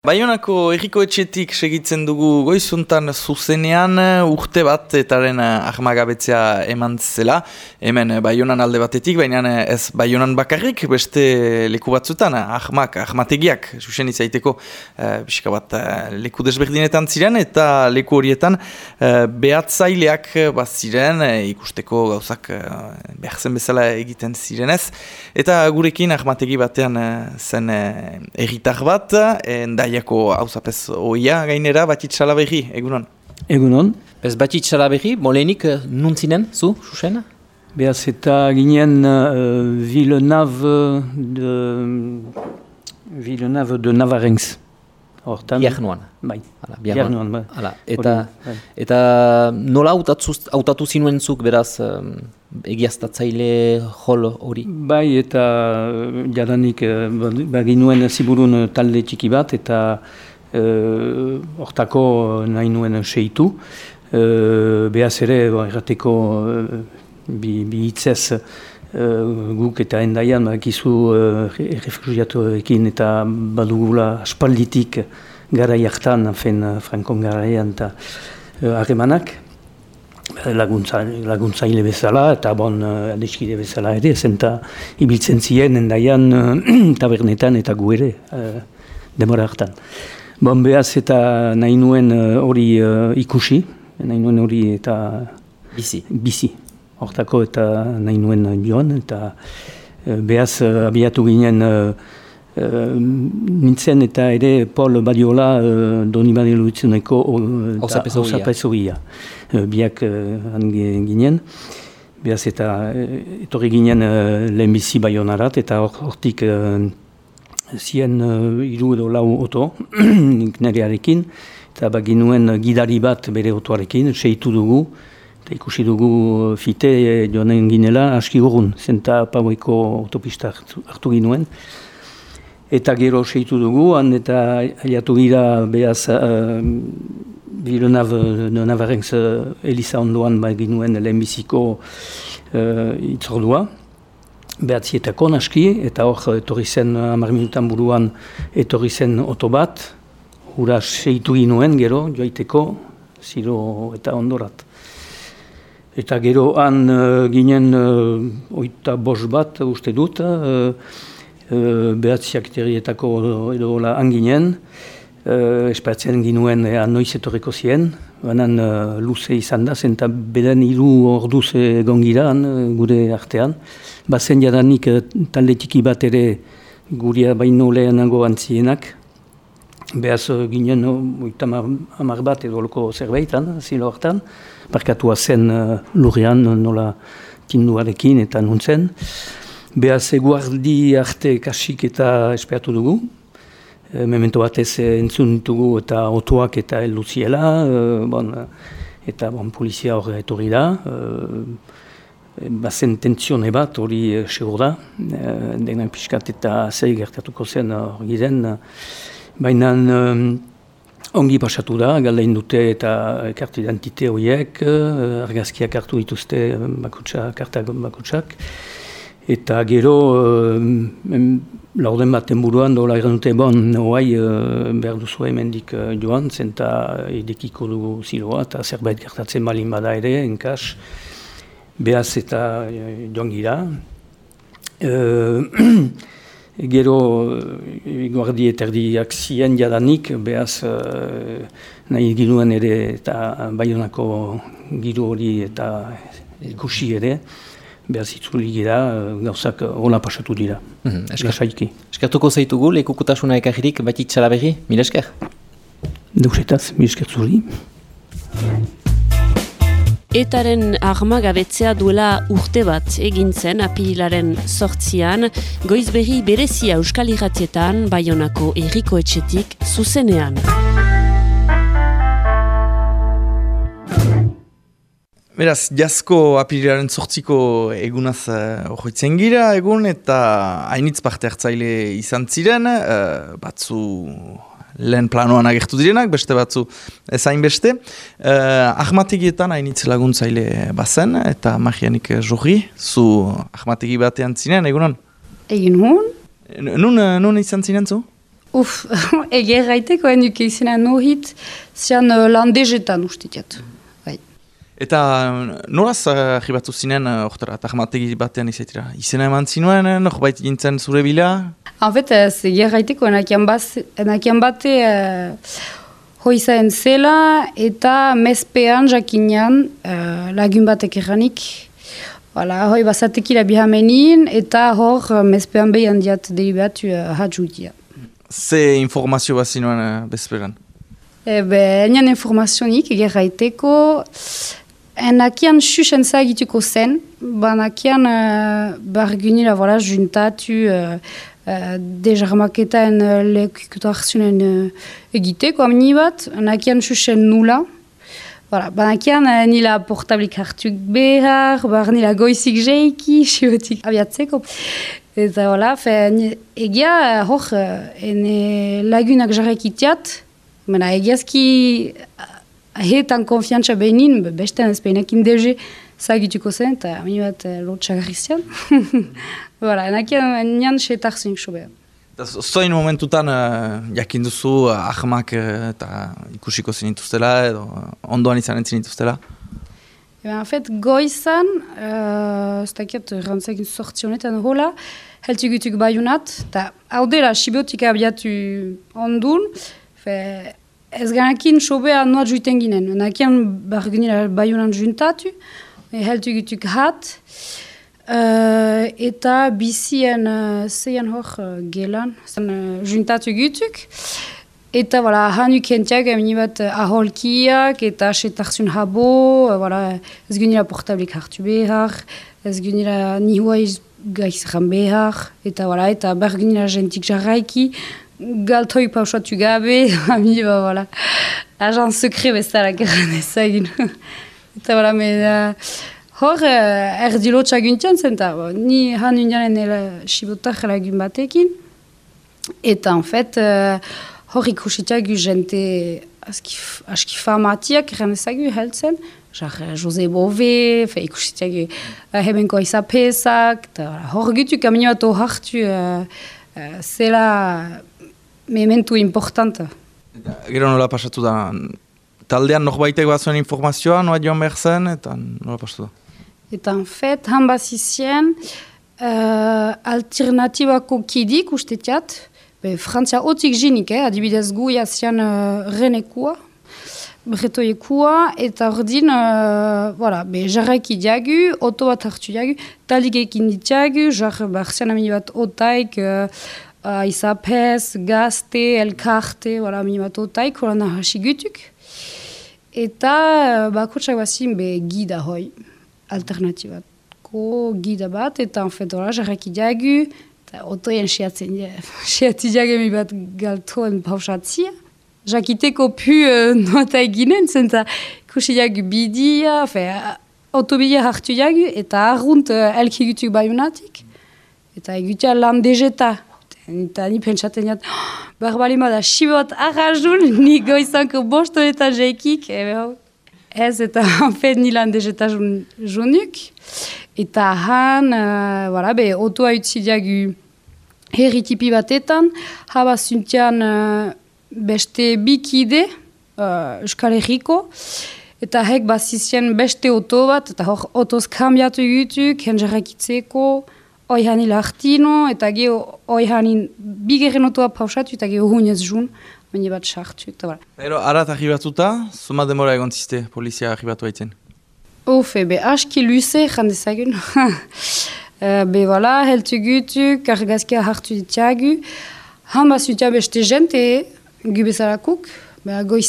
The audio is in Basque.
Baionako erriko etxetik segitzen dugu goizuntan zuzenean urte bat etaren ahmagabetzea eman zela. Hemen baionan alde batetik, baina ez baionan bakarrik, beste leku batzutan, ahmak, ahmategiak, susen izaiteko e, bat eh, leku desberdinetan ziren, eta leku horietan e, behatzaileak bat ziren, ikusteko gauzak e, behar bezala egiten zirenez. Eta gurekin ahmategi batean zen erritar bat, enda Zaiako hauzapez oia gainera, batit salaberri, egunon? Egunon. Ez batit salaberri, molenik uh, nuntzinen, zu, susena? Beaz eta ginen uh, Villeneuve de, Villeneuve de Navarenx. Hortan. Iarnuan. Bai. Hala, Iarnuan. Bai. Hala, eta, bai. eta nola hautatu zinuen zuk, beraz, um, egiaztatzaile jol hori? Bai, eta eh, jadanik eh, baginuen ziburun talde txiki bat, eta eh, hortako nahi nuen seitu. Beaz ere, errateko bi, bi hitzez guk eta endaian, bakizu refugiatuekin eta badugula aspalditik gara jartan, frankon garaian eta harremanak laguntza, laguntzaile bezala eta bon uh, adeskide bezala ere, zenta ibiltzen ziren endaian uh, tabernetan eta gu ere uh, demora hartan. Bon behaz eta nahi nuen hori ikusi, nahi nuen hori eta bizi. bizi. Hortako eta nahi nuen joan eta uh, behaz abiatu ginen uh, nintzen eta ere Paul Badiola uh, doni badiolu itzuneko uh, Eh, biak uh, ginen. Beaz eta etorri ginen uh, lehenbizi baionarat eta hortik uh, zien uh, iru edo lau oto nerearekin eta baginuen gidari bat bere otoarekin, seitu dugu eta ikusi dugu fite joanen ginela aski gurun, zenta paueko autopista hartu ginuen. Eta gero seitu dugu, han eta aliatu gira behaz Villeneuve de Navarrenz Elisa ondoan bai ginuen lehenbiziko uh, itzordua. Behatzietako naski, eta hor etorri zen amar minutan buruan etorri zen oto bat, hura seitu ginuen gero, joaiteko, ziro eta ondorat. Eta gero han uh, ginen uh, oita bos bat uste dut, uh, uh, behatziak terrietako edo anginen, Uh, Espatzen ginuen uh, noiz etorriko zien, banan uh, luze izan da, zenta beden hiru orduz egon giran gure artean. Bazen jadanik talde txiki bat ere guria baino lehenago antzienak. Beaz uh, ginen uh, amar bat edo loko zerbaitan, zilo hartan. Parkatua zen uh, lurrean nola tinduarekin eta nuntzen. Beaz eguardi arte kasik eta espeatu dugu. E, memento batez entzun ditugu eta otoak eta helduziela, e, bon, eta bon, polizia hor etorri da, e, bazen tentzione bat hori segur da, e, denak pixkat eta zei gertatuko zen hori den, baina ongi pasatu da, galdein dute eta karte identite horiek, argazkiak hartu dituzte bakutsak, kartak bakutsak, Eta gero, uh, laurden baten buruan, dola egan dute, bon, noai uh, behar duzu emendik uh, joan, zenta edekiko dugu ziloa, eta zerbait gertatzen balin bada ere, enkas, behaz eta joan gira. Uh, gero, guardi eterdiak zien jadanik, behaz nahi ginuen ere, eta baionako giro hori eta ikusi ere, behar zitzuli gira, eh, gauzak hola pasatu dira. Mm -hmm, Eskertuko zaitugu, lekukutasuna ekajirik, bat itxala berri, mila esker? Deusetaz, mila esker zuri. Etaren armagabetzea duela urte bat egin zen apirilaren sortzian, goiz berri berezia euskal irratietan, baionako erriko etxetik zuzenean. Beraz, jasko apirilaren sortziko egunaz uh, gira egun eta hainitz parte hartzaile izan ziren, uh, batzu lehen planoan agertu direnak, beste batzu ezain beste. Uh, ahmategietan hainitz laguntzaile bazen eta magianik jorri, zu ahmategi batean zinen, egunon? Egin hon? Nun, nun izan zinen zu? Uf, eger gaiteko enuk izena nohit, zian uh, landezetan ustitiat. Bai. Eta nolaz arribatu zinen, ortara, tahmategi batean izaitira? Izena eman zinuen, nor baita gintzen zure bila? En fait, ez eger gaiteko enakian, enakian bate uh, hoizaen zela eta mespean jakinean uh, lagun batek erranik. Hala, hoi basatekila bihamenin eta hor mespean behan diat delibatu uh, hatzutia. Ze informazio bat zinuen uh, bezperan? Ebe, enian informazionik egerraiteko, enakian xuxen zagituko zen, banakian uh, bargunila voilà, juntatu uh, uh, dejarmaketaen uh, lekukutu hartzunen uh, egiteko amni bat, enakian xuxen nula, Voilà, banakian uh, nila portablik hartuk behar, bar nila goizik jeiki, xiotik abiatzeko. Eta hola, egia hor, ene lagunak jarraik itiat, mena egiazki hetan konfiantza behinin, bestean ez behinekin dege zagituko zen, eta ami bat lotxagarrizian. Voilà, enakian nian setar zen xobe. Zoin momentutan uh, jakin duzu ahmak eta ikusiko zinituztela edo ondoan izanen zinituztela? en fait, goizan, uh, ez dakiat, rantzekin sortzi honetan hola, heltu gutuk baiunat, eta hau dela, sibiotika abiatu ondun, fe, ez ganakin sobea noa juiten ginen, nakian bargunila baiunan juntatu, heltu gutuk hat, uh, eta bizien uh, zeian hor uh, gelan, zen, uh, juntatu gutuk, Eta, voilà, hanuk entiak, emini bat uh, aholkiak, eta setarzun habo, uh, voilà, ez gunila portablik hartu behar, ez gunila nihua gaiz behar, eta, voilà, eta ber gunila jentik jarraiki, galtoi pausatu gabe, amini, ba, voilà, ajan sekre bezala gerran ezagin. eta, voilà, me, uh, hor, uh, erdilo txaguntian zen, eta, ni hanun janen ela sibotak lagun batekin, eta, en fait, uh, hor ikusitiak gu jente aski famatiak erran ezagu heltzen, jar Jose Bove, fe gu hor gitu bat hartu uh, zela mementu importanta. Gero nola pasatu da, taldean norbaitek bat zuen informazioa, noa joan behar zen, eta nola pasatu da? Eta en fet, han bazizien, uh, alternatibako kidik ustetiat, Be, Frantzia otik jinik, eh? adibidez gu jazian uh, renekua, bretoiekua, eta ordin, uh, voilà, be, jarraiki diagu, oto bat hartu diagu, talik ekin ditiagu, jar, amini bat otaik, uh, uh, izapez, gazte, elkarte, voilà, amini bat otaik, hola nahasi gutuk. Eta, bakotsak bazin, be, gida hoi, alternatibatko gida bat, eta, en fait, voilà, jarraiki diagu, otoien siatzen, siatiak emi bat galtoen pausatzia. Jakiteko pu uh, nota eginen, zenta kusiak bidia, fe, autobidia hartu jagu, eta arrunt uh, elkigutuk baiunatik. Eta egutia lan dejeta. Eta ni pentsaten jat, oh, barbalima da sibot arrazun, ni goizanko bosto eta jeikik. Ez, eta hanfet ni lan dejeta junuk. Eta han, uh, voilà, be, otoa utzi diagu herritipi batetan, haba zuntian uh, beste bikide, uh, Euskal Herriko, eta hek bazizien beste oto bat, eta hor otoz kambiatu gutuk, henjarrakitzeko, oi hanil hartino, eta geho oi hanin bigeren otoa pausatu, eta geho hunez jun, baina bat sartu, eta bara. Ero, arat arribatuta, zuma demora egon ziste, polizia arribatu haitzen? Ufe, be, aski luze, jandezagun. Uh, be, voilà, heltu gutu, kargazkia hartu ditiagu. Han basutia beste jente, gu bezarakuk, be, goizak